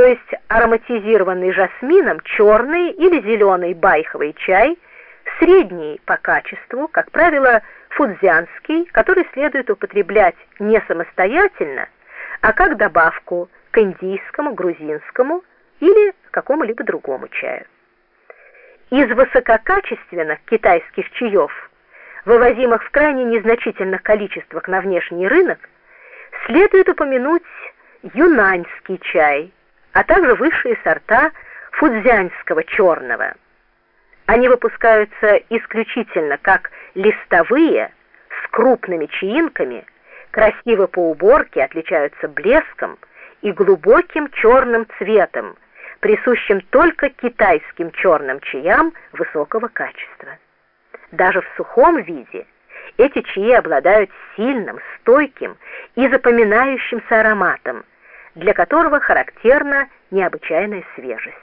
то есть ароматизированный жасмином черный или зеленый байховый чай, средний по качеству, как правило, фудзянский, который следует употреблять не самостоятельно, а как добавку к индийскому, грузинскому или какому-либо другому чаю. Из высококачественных китайских чаев, вывозимых в крайне незначительных количествах на внешний рынок, следует упомянуть юнаньский чай, а также высшие сорта фудзянского черного. Они выпускаются исключительно как листовые, с крупными чаинками, красивы по уборке, отличаются блеском и глубоким черным цветом, присущим только китайским черным чаям высокого качества. Даже в сухом виде эти чаи обладают сильным, стойким и запоминающимся ароматом, для которого характерна необычайная свежесть.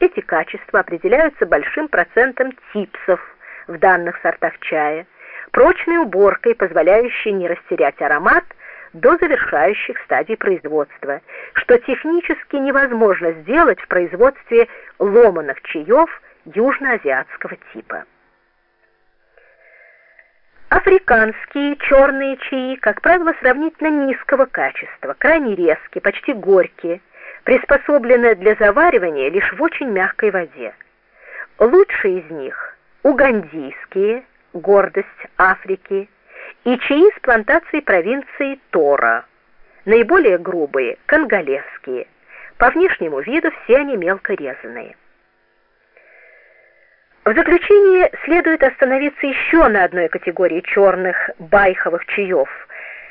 Эти качества определяются большим процентом типсов в данных сортах чая, прочной уборкой, позволяющей не растерять аромат до завершающих стадий производства, что технически невозможно сделать в производстве ломаных чаев южноазиатского типа. Африканские черные чаи, как правило, сравнительно низкого качества, крайне резкие, почти горькие, приспособлены для заваривания лишь в очень мягкой воде. Лучшие из них – угандийские, гордость Африки, и чаи с плантаций провинции Тора, наиболее грубые – конголезские, по внешнему виду все они мелко резанные. В заключение следует остановиться еще на одной категории черных байховых чаев,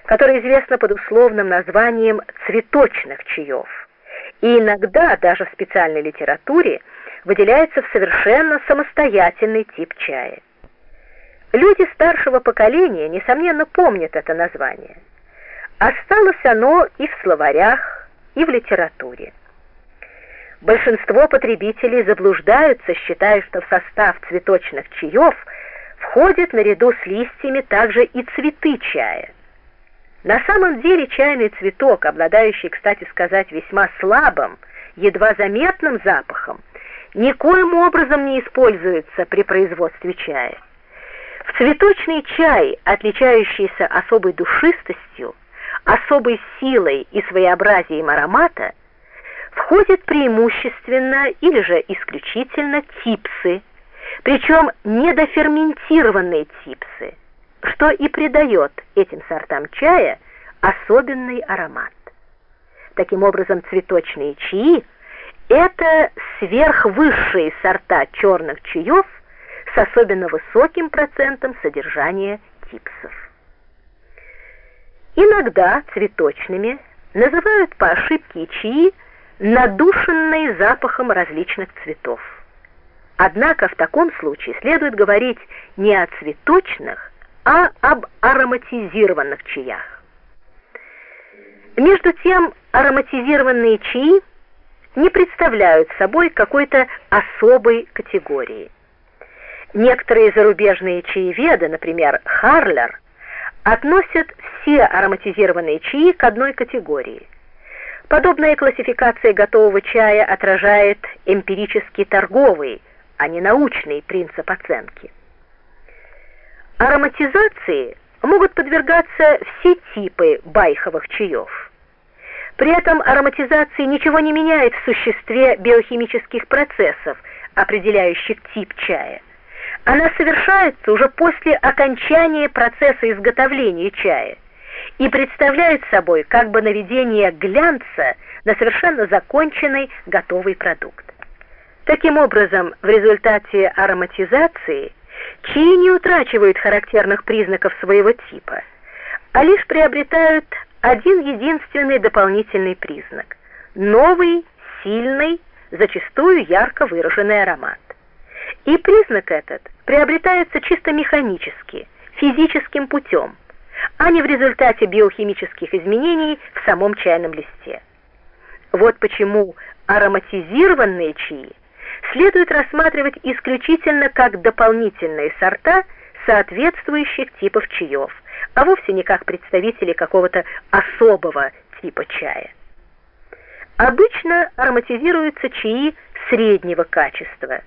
которая известна под условным названием цветочных чаев, и иногда даже в специальной литературе выделяется в совершенно самостоятельный тип чая. Люди старшего поколения, несомненно, помнят это название. Осталось оно и в словарях, и в литературе. Большинство потребителей заблуждаются, считая, что в состав цветочных чаев входят наряду с листьями также и цветы чая. На самом деле чайный цветок, обладающий, кстати сказать, весьма слабым, едва заметным запахом, никоим образом не используется при производстве чая. В цветочный чай, отличающийся особой душистостью, особой силой и своеобразием аромата, входят преимущественно или же исключительно типсы, причем недоферментированные типсы, что и придает этим сортам чая особенный аромат. Таким образом, цветочные чаи – это сверхвысшие сорта черных чаев с особенно высоким процентом содержания типсов. Иногда цветочными называют по ошибке чаи, надушенные запахом различных цветов. Однако в таком случае следует говорить не о цветочных, а об ароматизированных чаях. Между тем, ароматизированные чаи не представляют собой какой-то особой категории. Некоторые зарубежные чаеведы, например, Харлер, относят все ароматизированные чаи к одной категории – Подобная классификация готового чая отражает эмпирический торговый, а не научный принцип оценки. Ароматизации могут подвергаться все типы байховых чаев. При этом ароматизация ничего не меняет в существе биохимических процессов, определяющих тип чая. Она совершается уже после окончания процесса изготовления чая и представляет собой как бы наведение глянца на совершенно законченный готовый продукт. Таким образом, в результате ароматизации чаи не утрачивают характерных признаков своего типа, а лишь приобретают один единственный дополнительный признак – новый, сильный, зачастую ярко выраженный аромат. И признак этот приобретается чисто механически, физическим путем, а не в результате биохимических изменений в самом чайном листе. Вот почему ароматизированные чаи следует рассматривать исключительно как дополнительные сорта соответствующих типов чаев, а вовсе не как представители какого-то особого типа чая. Обычно ароматизируются чаи среднего качества.